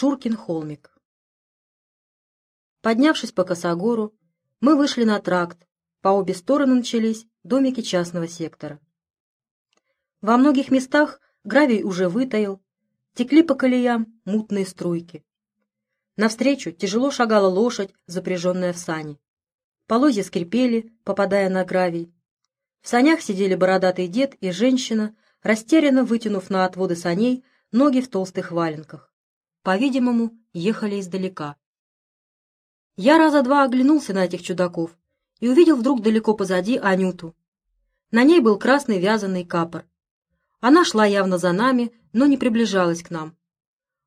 Шуркин холмик. Поднявшись по косогору, мы вышли на тракт, по обе стороны начались домики частного сектора. Во многих местах гравий уже вытаял, текли по колеям мутные струйки. Навстречу тяжело шагала лошадь, запряженная в сани. Полозья скрипели, попадая на гравий. В санях сидели бородатый дед и женщина, растерянно вытянув на отводы саней ноги в толстых валенках. По-видимому, ехали издалека. Я раза два оглянулся на этих чудаков и увидел вдруг далеко позади Анюту. На ней был красный вязаный капор. Она шла явно за нами, но не приближалась к нам.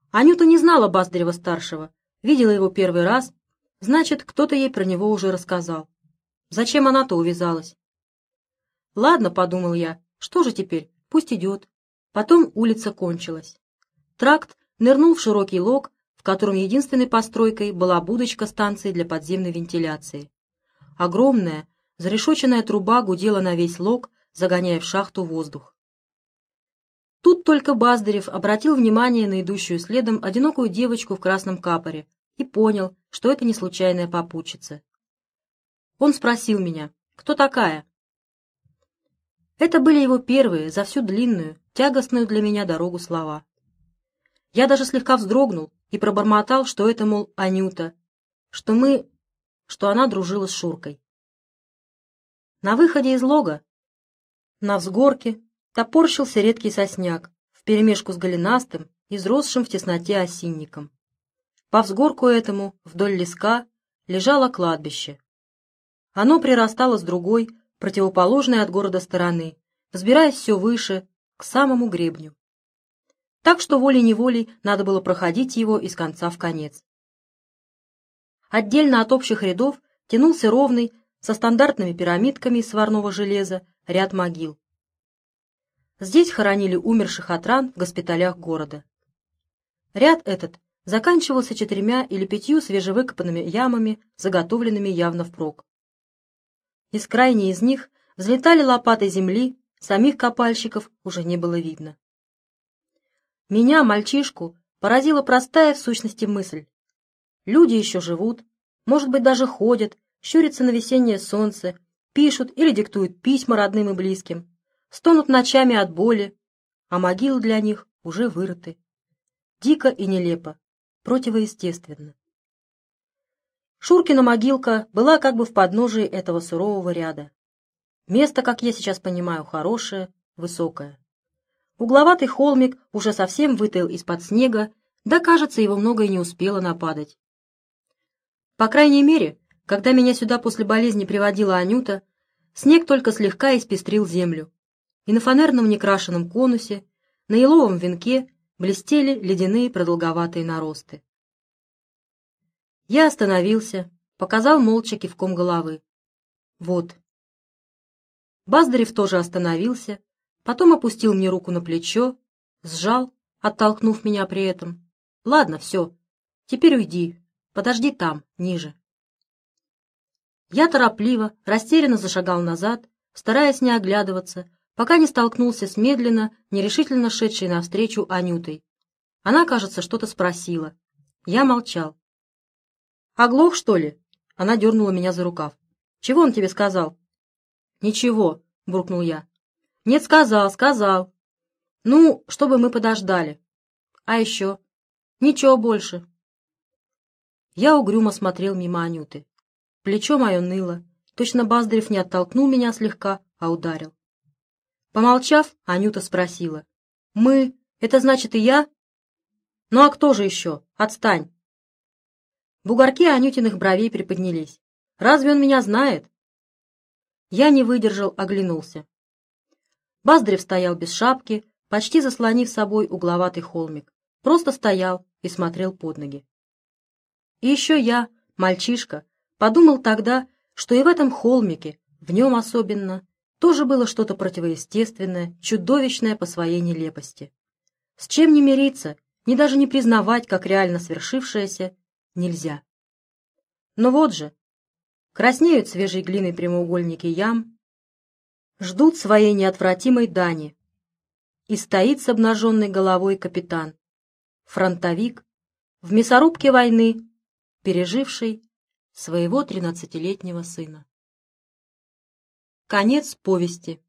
Анюта не знала Басдарева-старшего, видела его первый раз, значит, кто-то ей про него уже рассказал. Зачем она-то увязалась? Ладно, подумал я, что же теперь, пусть идет. Потом улица кончилась. Тракт нырнул в широкий лог, в котором единственной постройкой была будочка станции для подземной вентиляции. Огромная, зарешоченная труба гудела на весь лог, загоняя в шахту воздух. Тут только Баздарев обратил внимание на идущую следом одинокую девочку в красном капоре и понял, что это не случайная попутчица. Он спросил меня, кто такая? Это были его первые, за всю длинную, тягостную для меня дорогу слова. Я даже слегка вздрогнул и пробормотал, что это, мол, Анюта, что мы... что она дружила с Шуркой. На выходе из лога, на взгорке, топорщился редкий сосняк, вперемешку с голенастым, изросшим в тесноте осинником. По взгорку этому, вдоль леска, лежало кладбище. Оно прирастало с другой, противоположной от города стороны, взбираясь все выше, к самому гребню. Так что волей-неволей надо было проходить его из конца в конец. Отдельно от общих рядов тянулся ровный, со стандартными пирамидками из сварного железа, ряд могил. Здесь хоронили умерших от ран в госпиталях города. Ряд этот заканчивался четырьмя или пятью свежевыкопанными ямами, заготовленными явно впрок. Из крайней из них взлетали лопаты земли, самих копальщиков уже не было видно. Меня, мальчишку, поразила простая в сущности мысль. Люди еще живут, может быть, даже ходят, щурятся на весеннее солнце, пишут или диктуют письма родным и близким, стонут ночами от боли, а могилы для них уже вырыты. Дико и нелепо, противоестественно. Шуркина могилка была как бы в подножии этого сурового ряда. Место, как я сейчас понимаю, хорошее, высокое. Угловатый холмик уже совсем вытаял из-под снега, да, кажется, его многое не успело нападать. По крайней мере, когда меня сюда после болезни приводила Анюта, снег только слегка испестрил землю, и на фанерном некрашенном конусе, на еловом венке блестели ледяные продолговатые наросты. Я остановился, показал молча кивком головы. Вот. Баздарев тоже остановился, потом опустил мне руку на плечо, сжал, оттолкнув меня при этом. Ладно, все, теперь уйди, подожди там, ниже. Я торопливо, растерянно зашагал назад, стараясь не оглядываться, пока не столкнулся с медленно, нерешительно шедшей навстречу Анютой. Она, кажется, что-то спросила. Я молчал. «Оглох, что ли?» Она дернула меня за рукав. «Чего он тебе сказал?» «Ничего», — буркнул я. «Нет, сказал, сказал. Ну, чтобы мы подождали. А еще?» «Ничего больше». Я угрюмо смотрел мимо Анюты. Плечо мое ныло. Точно Баздарев не оттолкнул меня слегка, а ударил. Помолчав, Анюта спросила. «Мы? Это значит и я?» «Ну а кто же еще? Отстань!» Бугорки Анютиных бровей приподнялись. «Разве он меня знает?» Я не выдержал, оглянулся. Баздрев стоял без шапки, почти заслонив собой угловатый холмик. Просто стоял и смотрел под ноги. И еще я, мальчишка, подумал тогда, что и в этом холмике, в нем особенно, тоже было что-то противоестественное, чудовищное по своей нелепости. С чем не мириться, ни даже не признавать, как реально свершившееся, нельзя. Но вот же, краснеют свежей глиной прямоугольники ям, ждут своей неотвратимой дани. И стоит с обнаженной головой капитан, фронтовик, в мясорубке войны, переживший своего тринадцатилетнего сына. Конец повести.